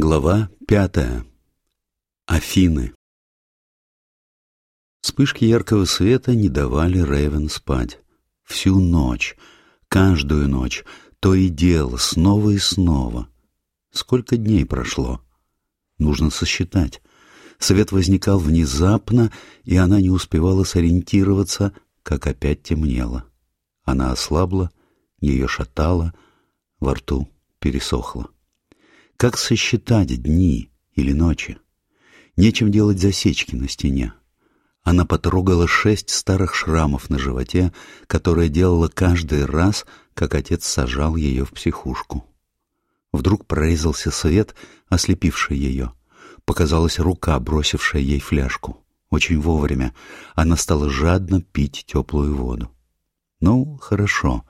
Глава пятая. Афины. Вспышки яркого света не давали Рэйвен спать. Всю ночь, каждую ночь, то и дело, снова и снова. Сколько дней прошло? Нужно сосчитать. Свет возникал внезапно, и она не успевала сориентироваться, как опять темнело. Она ослабла, ее шатало, во рту пересохло. Как сосчитать дни или ночи? Нечем делать засечки на стене. Она потрогала шесть старых шрамов на животе, которые делала каждый раз, как отец сажал ее в психушку. Вдруг прорезался свет, ослепивший ее. Показалась рука, бросившая ей фляжку. Очень вовремя она стала жадно пить теплую воду. Ну, хорошо.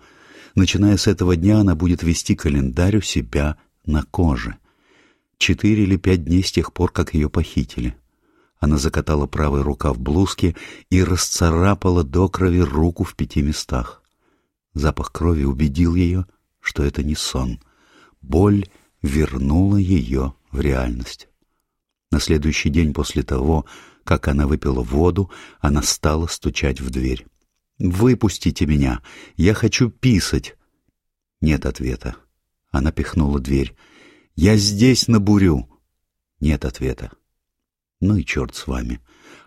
Начиная с этого дня она будет вести календарь у себя на коже. Четыре или пять дней с тех пор, как ее похитили. Она закатала правый рукав блузки и расцарапала до крови руку в пяти местах. Запах крови убедил ее, что это не сон. Боль вернула ее в реальность. На следующий день после того, как она выпила воду, она стала стучать в дверь. «Выпустите меня! Я хочу писать!» Нет ответа. Она пихнула дверь. «Я здесь набурю!» Нет ответа. Ну и черт с вами.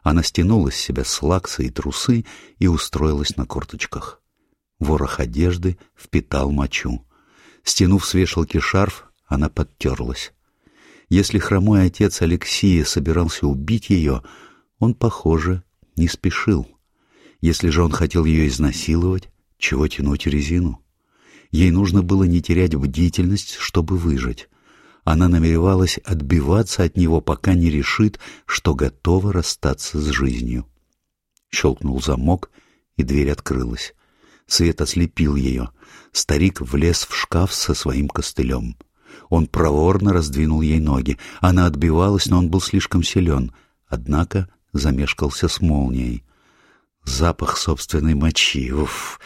Она стянула с себя слаксы и трусы и устроилась на корточках. Ворох одежды впитал мочу. Стянув с вешалки шарф, она подтерлась. Если хромой отец Алексея собирался убить ее, он, похоже, не спешил. Если же он хотел ее изнасиловать, чего тянуть резину? Ей нужно было не терять бдительность, чтобы выжить. Она намеревалась отбиваться от него, пока не решит, что готова расстаться с жизнью. Щелкнул замок, и дверь открылась. Свет ослепил ее. Старик влез в шкаф со своим костылем. Он проворно раздвинул ей ноги. Она отбивалась, но он был слишком силен. Однако замешкался с молнией. Запах собственной мочи. Уф!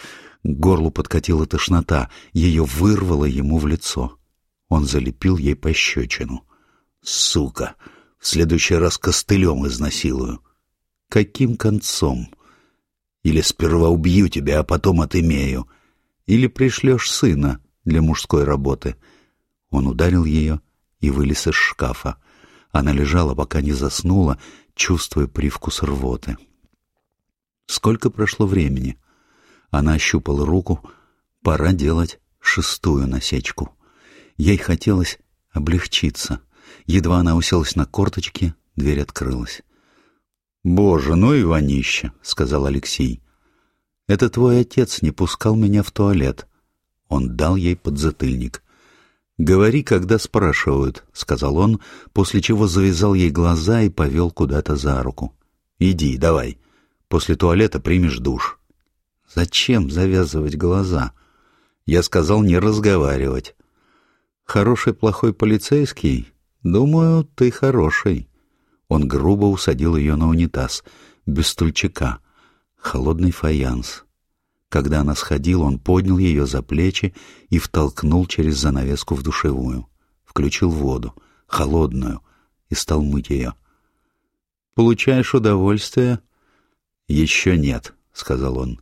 К горлу подкатила тошнота. Ее вырвало ему в лицо. Он залепил ей пощечину. «Сука! В следующий раз костылем изнасилую». «Каким концом?» «Или сперва убью тебя, а потом отымею. Или пришлешь сына для мужской работы». Он ударил ее и вылез из шкафа. Она лежала, пока не заснула, чувствуя привкус рвоты. Сколько прошло времени? Она ощупала руку. Пора делать шестую насечку. Ей хотелось облегчиться. Едва она уселась на корточки, дверь открылась. «Боже, ну и вонище!» — сказал Алексей. «Это твой отец не пускал меня в туалет». Он дал ей подзатыльник. «Говори, когда спрашивают», — сказал он, после чего завязал ей глаза и повел куда-то за руку. «Иди, давай. После туалета примешь душ». «Зачем завязывать глаза?» Я сказал не разговаривать. «Хороший, плохой полицейский? Думаю, ты хороший». Он грубо усадил ее на унитаз, без стульчика, холодный фаянс. Когда она сходила, он поднял ее за плечи и втолкнул через занавеску в душевую. Включил воду, холодную, и стал мыть ее. «Получаешь удовольствие?» «Еще нет», — сказал он.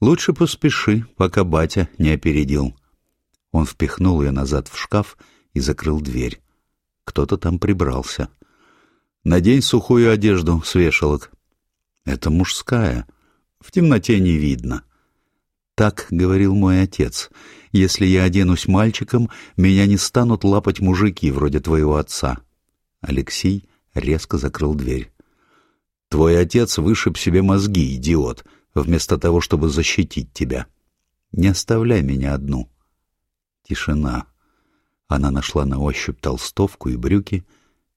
«Лучше поспеши, пока батя не опередил». Он впихнул ее назад в шкаф и закрыл дверь. Кто-то там прибрался. «Надень сухую одежду с вешалок». «Это мужская. В темноте не видно». «Так говорил мой отец. Если я оденусь мальчиком, меня не станут лапать мужики вроде твоего отца». Алексей резко закрыл дверь. «Твой отец вышиб себе мозги, идиот, вместо того, чтобы защитить тебя. Не оставляй меня одну». Тишина. Она нашла на ощупь толстовку и брюки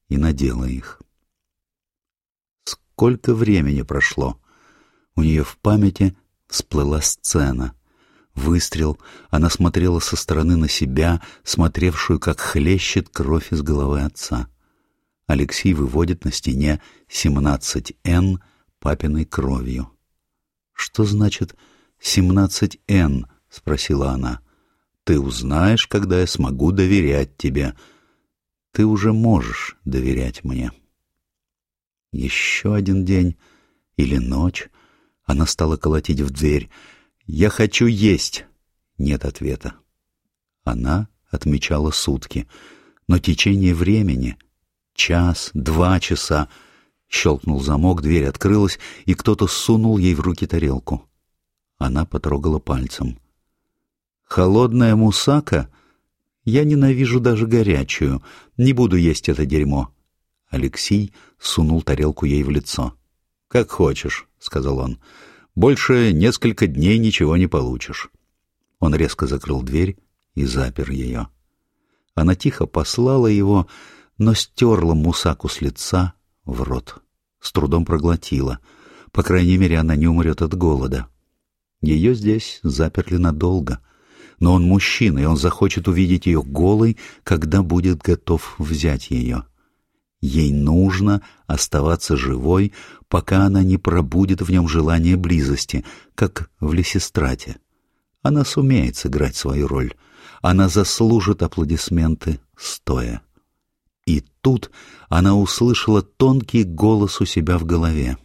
и надела их. Сколько времени прошло? У нее в памяти всплыла сцена. Выстрел, она смотрела со стороны на себя, смотревшую, как хлещет кровь из головы отца. Алексей выводит на стене 17Н папиной кровью. «Что значит 17Н?» — спросила она. Ты узнаешь, когда я смогу доверять тебе. Ты уже можешь доверять мне. Еще один день или ночь. Она стала колотить в дверь. «Я хочу есть!» Нет ответа. Она отмечала сутки, но течение времени — час, два часа — щелкнул замок, дверь открылась, и кто-то сунул ей в руки тарелку. Она потрогала пальцем. «Холодная мусака? Я ненавижу даже горячую. Не буду есть это дерьмо». Алексей сунул тарелку ей в лицо. «Как хочешь», — сказал он. «Больше несколько дней ничего не получишь». Он резко закрыл дверь и запер ее. Она тихо послала его, но стерла мусаку с лица в рот. С трудом проглотила. По крайней мере, она не умрет от голода. Ее здесь заперли надолго. Но он мужчина, и он захочет увидеть ее голой, когда будет готов взять ее. Ей нужно оставаться живой, пока она не пробудет в нем желание близости, как в Лесистрате. Она сумеет сыграть свою роль. Она заслужит аплодисменты стоя. И тут она услышала тонкий голос у себя в голове.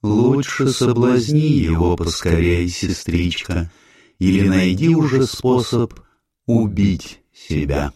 «Лучше соблазни его поскорей, сестричка, или найди уже способ убить себя».